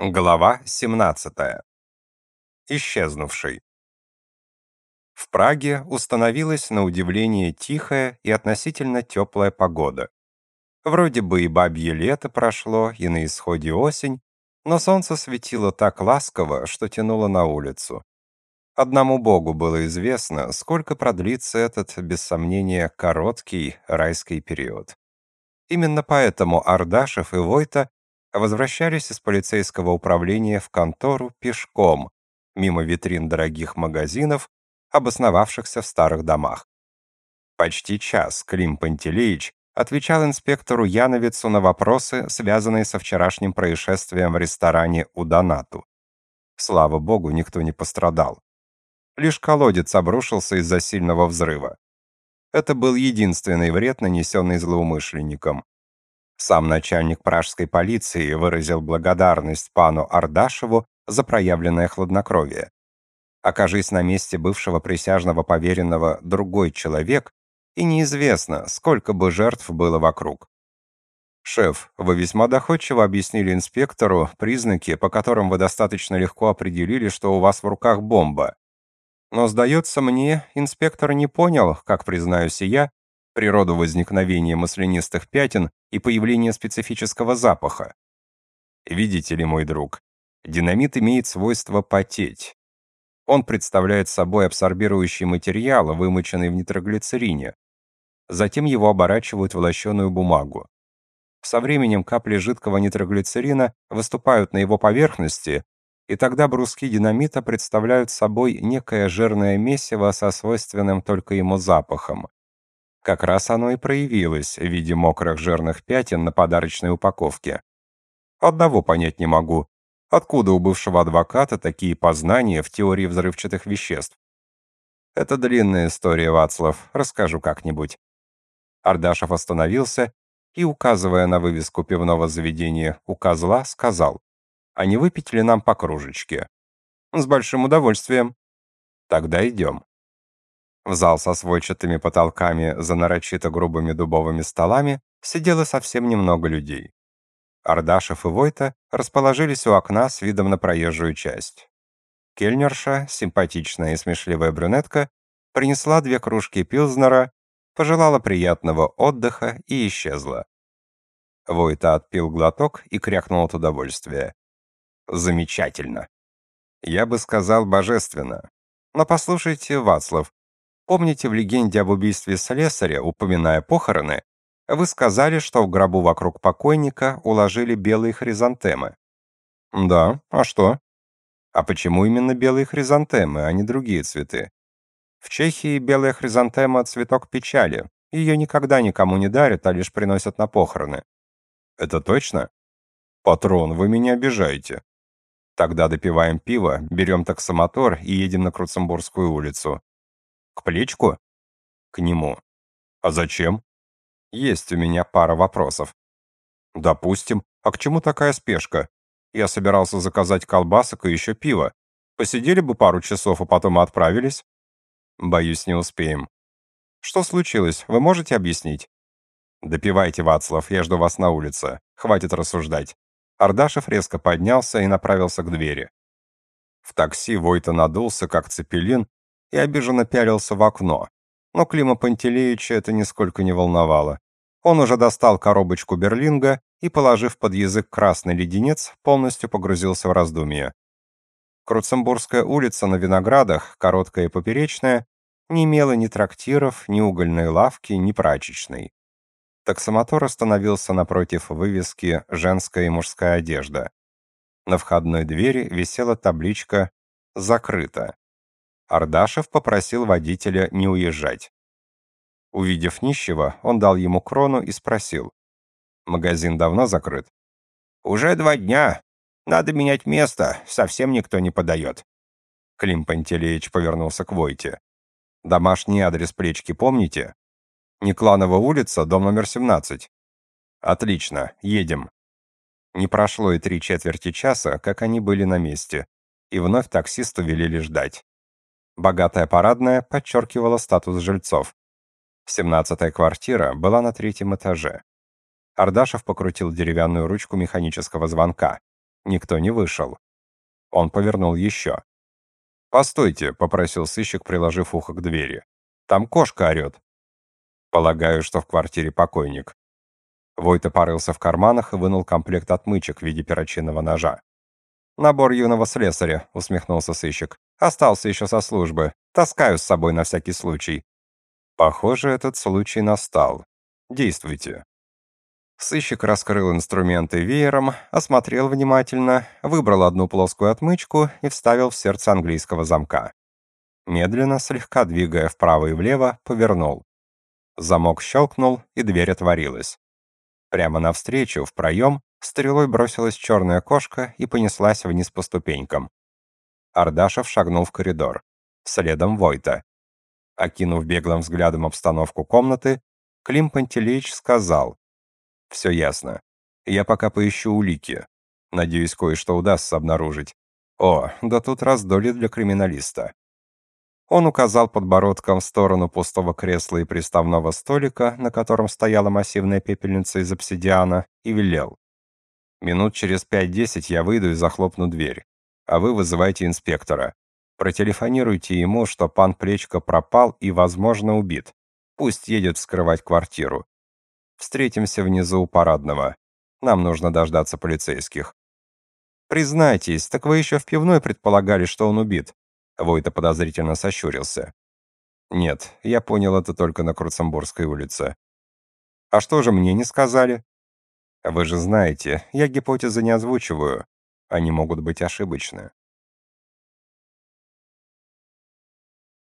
Глава 17. Исчезнувший. В Праге установилась на удивление тихая и относительно теплая погода. Вроде бы и бабье лето прошло, и на исходе осень, но солнце светило так ласково, что тянуло на улицу. Одному Богу было известно, сколько продлится этот, без сомнения, короткий райский период. Именно поэтому Ардашев и Войта возвращались из полицейского управления в контору пешком, мимо витрин дорогих магазинов, обосновавшихся в старых домах. Почти час Клим Пантелеич отвечал инспектору Яновицу на вопросы, связанные со вчерашним происшествием в ресторане у Донату. Слава богу, никто не пострадал. Лишь колодец обрушился из-за сильного взрыва. Это был единственный вред, нанесенный злоумышленникам. Сам начальник пражской полиции выразил благодарность пану Ардашеву за проявленное хладнокровие. Окажись на месте бывшего присяжного поверенного другой человек, и неизвестно, сколько бы жертв было вокруг. «Шеф, вы весьма доходчиво объяснили инспектору признаки, по которым вы достаточно легко определили, что у вас в руках бомба. Но, сдается мне, инспектор не понял, как признаюсь и я, природу возникновения маслянистых пятен и появления специфического запаха. Видите ли, мой друг, динамит имеет свойство потеть. Он представляет собой абсорбирующий материал, вымоченный в нитроглицерине. Затем его оборачивают в лощеную бумагу. Со временем капли жидкого нитроглицерина выступают на его поверхности, и тогда бруски динамита представляют собой некое жирное месиво со свойственным только ему запахом. Как раз оно и проявилось в виде мокрых жирных пятен на подарочной упаковке. Одного понять не могу. Откуда у бывшего адвоката такие познания в теории взрывчатых веществ? Это длинная история, Вацлав, расскажу как-нибудь. Ардашев остановился и, указывая на вывеску пивного заведения у козла, сказал, «А не выпить ли нам по кружечке?» «С большим удовольствием». «Тогда идем». В зал со сводчатыми потолками за нарочито грубыми дубовыми столами сидело совсем немного людей. Ардашев и Войта расположились у окна с видом на проезжую часть. Кельнерша, симпатичная и смешливая брюнетка, принесла две кружки пилзнера, пожелала приятного отдыха и исчезла. Войта отпил глоток и крякнул от удовольствия. Замечательно. Я бы сказал божественно. Но послушайте, Вацлав, Помните в легенде об убийстве слесаря, упоминая похороны, вы сказали, что в гробу вокруг покойника уложили белые хризантемы. Да, а что? А почему именно белые хризантемы, а не другие цветы? В Чехии белая хризантема — цветок печали. Ее никогда никому не дарят, а лишь приносят на похороны. Это точно? Патрон, вы меня обижаете. Тогда допиваем пиво, берем таксомотор и едем на Круцембургскую улицу. К плечку? К нему. А зачем? Есть у меня пара вопросов. Допустим. А к чему такая спешка? Я собирался заказать колбасок и еще пиво. Посидели бы пару часов, а потом отправились? Боюсь, не успеем. Что случилось? Вы можете объяснить? Допивайте, Вацлав, я жду вас на улице. Хватит рассуждать. Ардашев резко поднялся и направился к двери. В такси Войта надулся, как цепелин, и обиженно пялился в окно. Но Клима Пантелеича это нисколько не волновало. Он уже достал коробочку берлинга и, положив под язык красный леденец, полностью погрузился в раздумья. Круцембургская улица на Виноградах, короткая и поперечная, не имела ни трактиров, ни угольной лавки, ни прачечной. Таксомотор остановился напротив вывески «Женская и мужская одежда». На входной двери висела табличка «Закрыто». Ардашев попросил водителя не уезжать. Увидев нищего, он дал ему крону и спросил. «Магазин давно закрыт?» «Уже два дня. Надо менять место, совсем никто не подает». Клим Пантелеич повернулся к Войте. «Домашний адрес Плечки помните?» «Некланова улица, дом номер 17». «Отлично, едем». Не прошло и три четверти часа, как они были на месте, и вновь таксисту велели ждать. Богатая парадная подчеркивала статус жильцов. Семнадцатая квартира была на третьем этаже. Ардашев покрутил деревянную ручку механического звонка. Никто не вышел. Он повернул еще. «Постойте», — попросил сыщик, приложив ухо к двери. «Там кошка орет». «Полагаю, что в квартире покойник». Войта порылся в карманах и вынул комплект отмычек в виде перочинного ножа. «Набор юного слесаря», — усмехнулся сыщик. «Остался еще со службы. Таскаю с собой на всякий случай». «Похоже, этот случай настал. Действуйте». Сыщик раскрыл инструменты веером, осмотрел внимательно, выбрал одну плоскую отмычку и вставил в сердце английского замка. Медленно, слегка двигая вправо и влево, повернул. Замок щелкнул, и дверь отворилась. Прямо навстречу, в проем, стрелой бросилась черная кошка и понеслась вниз по ступенькам. Ардашев шагнул в коридор. Следом Войта. Окинув беглым взглядом обстановку комнаты, Клим Пантелеич сказал, «Все ясно. Я пока поищу улики. Надеюсь, кое-что удастся обнаружить. О, да тут раздолье для криминалиста». Он указал подбородком в сторону пустого кресла и приставного столика, на котором стояла массивная пепельница из обсидиана, и велел. «Минут через пять-десять я выйду и захлопну дверь, а вы вызывайте инспектора. Протелефонируйте ему, что пан Плечко пропал и, возможно, убит. Пусть едет вскрывать квартиру. Встретимся внизу у парадного. Нам нужно дождаться полицейских. Признайтесь, так вы еще в пивной предполагали, что он убит? Войта подозрительно сощурился. Нет, я понял это только на Круцембургской улице. А что же мне не сказали? Вы же знаете, я гипотезы не озвучиваю. Они могут быть ошибочны.